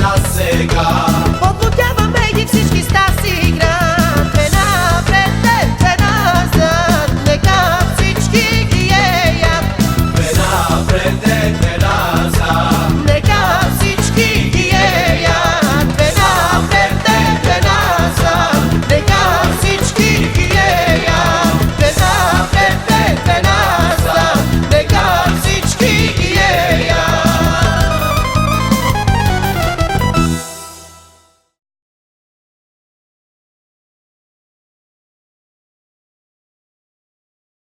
na cega.